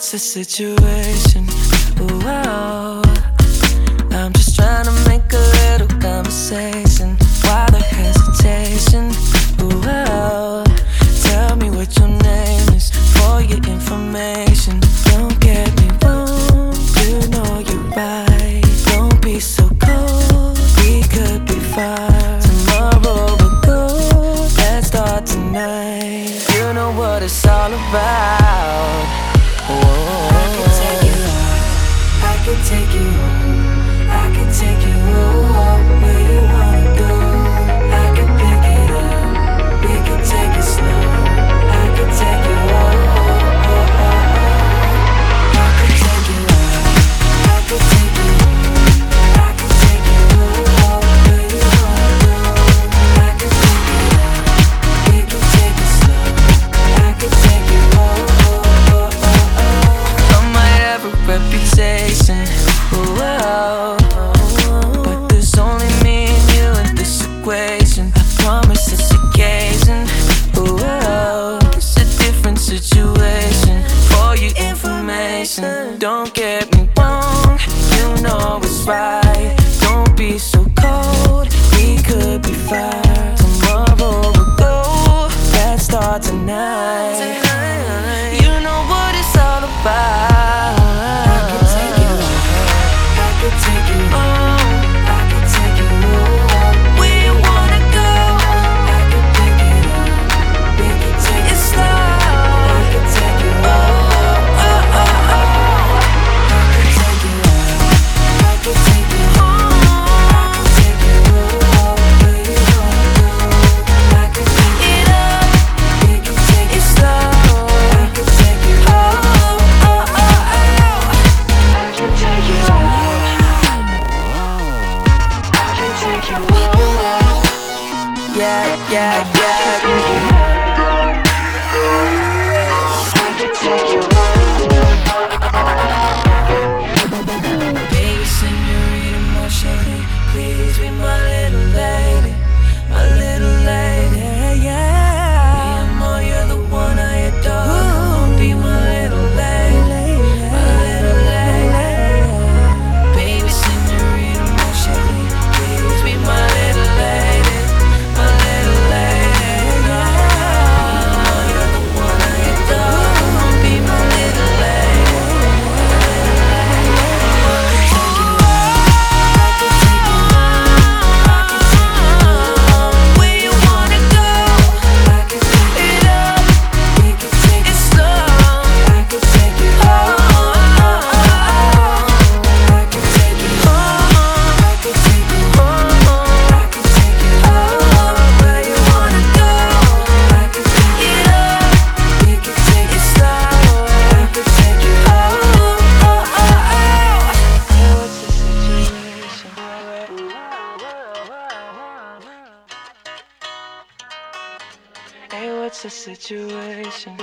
what's the situation? Whoa, I'm just trying to make a little conversation. Why the hesitation? Whoa, tell me what your name is for your information. Don't get me wrong, you know you're right. Don't be so cold, we could be fine. Tomorrow we'll go, let's start tonight. You know what it's all about. I can take you home. I can take you home. dancing. Whoa. But there's only me and you in this equation. I promise It's a different situation. For your information, don't get me wrong. You know it's right. Don't be so cold. We could be fire. Tomorrow we'll go. Let's start tonight. yeah, yeah, yeah. It's a situation?